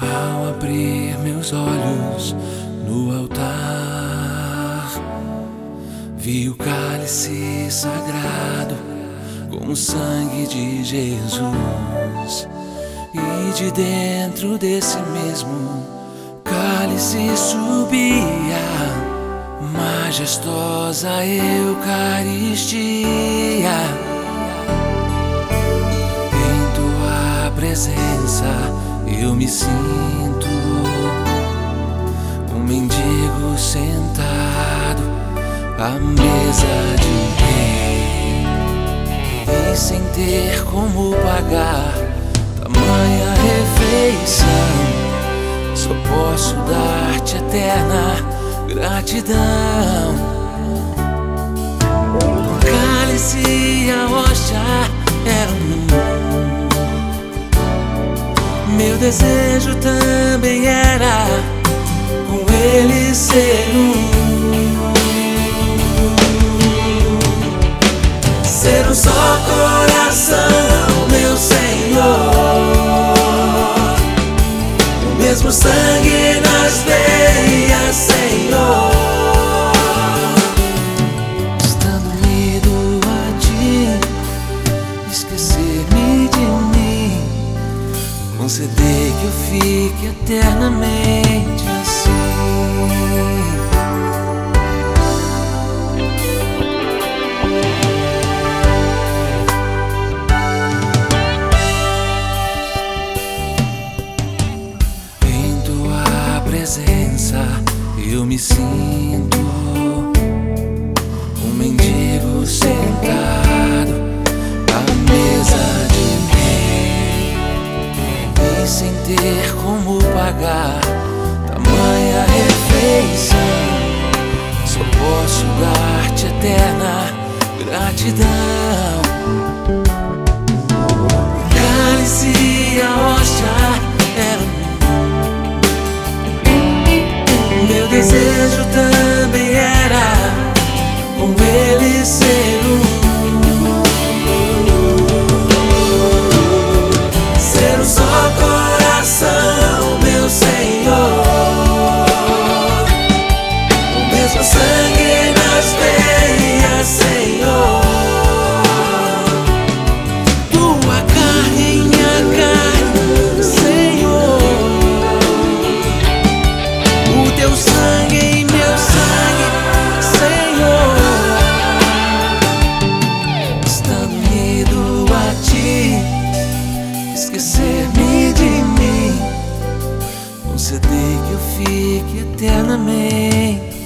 Ao abrir meus olhos no altar, vi o cálice sagrado com o sangue de Jesus. E de dentro desse mesmo cálice subia majestosa Eucaristia. Em tua presença eu me sinto um mendigo sentado à mesa de um rei e sem ter como pagar tamanha refeição, só posso dar-te eterna gratidão. Meu desejo também era com ele ser um. Ser um só coração, meu Senhor. O mesmo sangue nas Conceder que eu fique eternamente assim. Em tua presença eu me sinto ter como pagar tamanha refeição. Só posso dar-te eterna gratidão. Cálice Mesmo sangue nas veias, Senhor. Tua carne minha carne, Senhor. O teu sangue em meu sangue, Senhor. Estando unido a ti, esquecer-me de mim. Conceder que eu fique eternamente